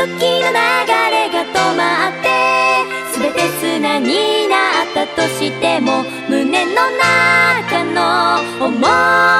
時の流れが止まって全て砂になったとしても胸の中の想い